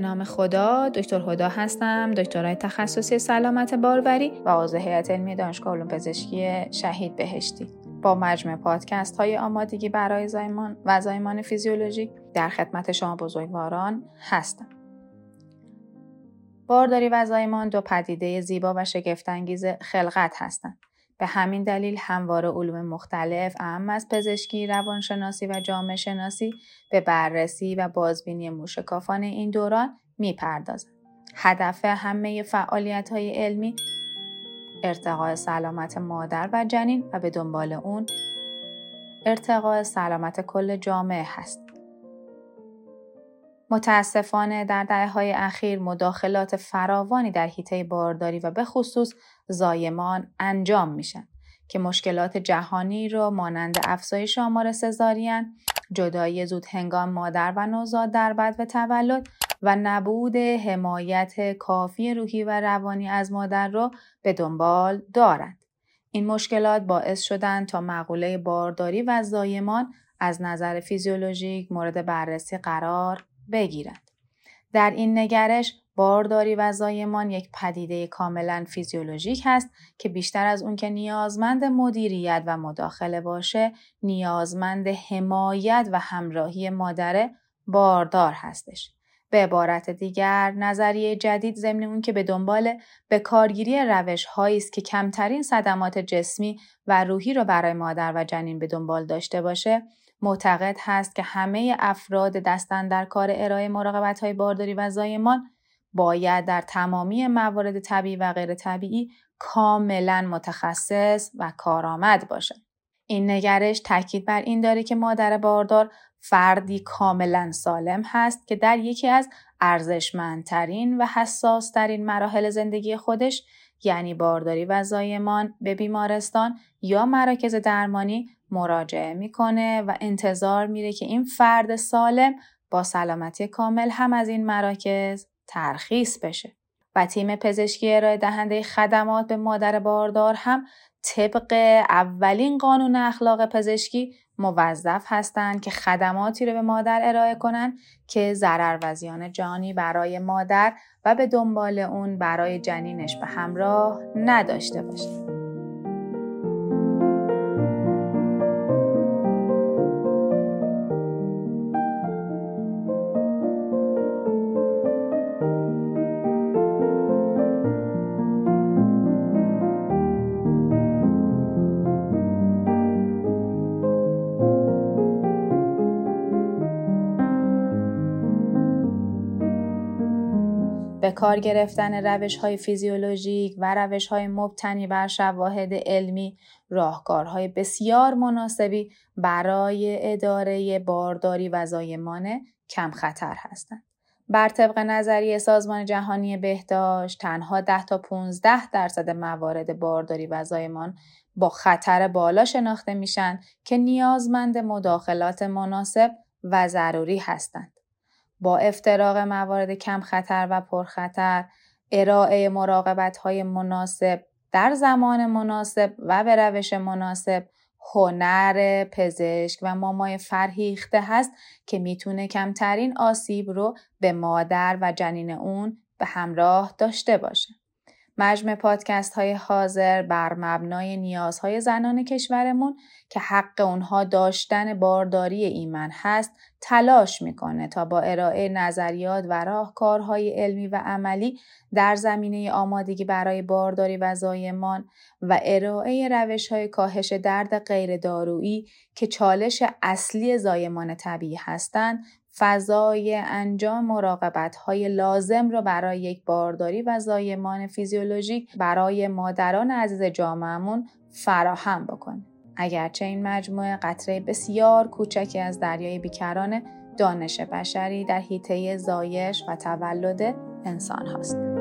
نام خدا دکتر هدا هستم دکترای تخصصی سلامت باروری و عضو هیئت علمی دانشگاه علوم پزشکی شهید بهشتی. با مجموع پادکست های آمادگی برای زایمان و زایمان فیزیولوژیک در خدمت شما بزرگواران هستم. بارداری و زایمان دو پدیده زیبا و شگفتانگیز خلقت هستند. به همین دلیل همواره علوم مختلف اهم از پزشکی، روانشناسی و جامعه شناسی به بررسی و بازبینی موشکافان این دوران می‌پردازند. هدف همه فعالیت های علمی ارتقاء سلامت مادر و جنین و به دنبال اون ارتقاء سلامت کل جامعه هست. متاسفانه در دهه های اخیر مداخلات فراوانی در حیطه بارداری و به خصوص زایمان انجام میشن که مشکلات جهانی رو مانند افزایش آمار سزارین، جدایی زود هنگام مادر و نوزاد در بد و تولد و نبود حمایت کافی روحی و روانی از مادر را به دنبال دارند. این مشکلات باعث شدند تا مقوله بارداری و زایمان از نظر فیزیولوژیک مورد بررسی قرار بگیرند. در این نگرش بارداری و زایمان یک پدیده کاملا فیزیولوژیک هست که بیشتر از اون که نیازمند مدیریت و مداخله باشه نیازمند حمایت و همراهی مادر باردار هستش. به عبارت دیگر نظریه جدید ضمن اون که به دنبال به کارگیری روش است که کمترین صدمات جسمی و روحی را برای مادر و جنین به دنبال داشته باشه معتقد هست که همه افراد دستن در کار ارائه مراقبت های بارداری و زایمان باید در تمامی موارد طبیعی و غیر طبیعی کاملا متخصص و کارآمد باشند. این نگرش تاکید بر این داره که مادر باردار فردی کاملا سالم هست که در یکی از ارزشمندترین و حساسترین مراحل زندگی خودش یعنی بارداری و زایمان به بیمارستان یا مراکز درمانی مراجعه می‌کنه و انتظار میره که این فرد سالم با سلامتی کامل هم از این مراکز ترخیص بشه و تیم پزشکی ارائه دهنده خدمات به مادر باردار هم طبق اولین قانون اخلاق پزشکی موظف هستند که خدماتی رو به مادر ارائه کنند که ضرر و زیان جانی برای مادر و به دنبال اون برای جنینش به همراه نداشته باشه. به کار گرفتن روش های فیزیولوژیک و روش های مبتنی بر شواهد علمی راهکارهای بسیار مناسبی برای اداره بارداری و زایمان کم خطر هستند. بر طبق نظریه سازمان جهانی بهداشت تنها 10 تا 15 درصد موارد بارداری و زایمان با خطر بالا شناخته میشن که نیازمند مداخلات مناسب و ضروری هستند. با افتراق موارد کم خطر و پرخطر ارائه مراقبت های مناسب در زمان مناسب و به روش مناسب هنر پزشک و مامای فرهیخته هست که می‌تونه کمترین آسیب رو به مادر و جنین اون به همراه داشته باشه. مجمع پادکست های حاضر بر مبنای نیازهای زنان کشورمون که حق اونها داشتن بارداری ایمن هست تلاش می‌کنه تا با ارائه نظریات و راهکارهای علمی و عملی در زمینه آمادگی برای بارداری و زایمان و ارائه روش های کاهش درد غیر دارویی که چالش اصلی زایمان طبیعی هستند فضای انجام مراقبت های لازم را برای یک بارداری و زایمان فیزیولوژیک برای مادران عزیز جامعهمون فراهم بکنه. اگرچه این مجموعه قطره بسیار کوچکی از دریای بیکران دانش بشری در حیطه زایش و تولد انسان هاست.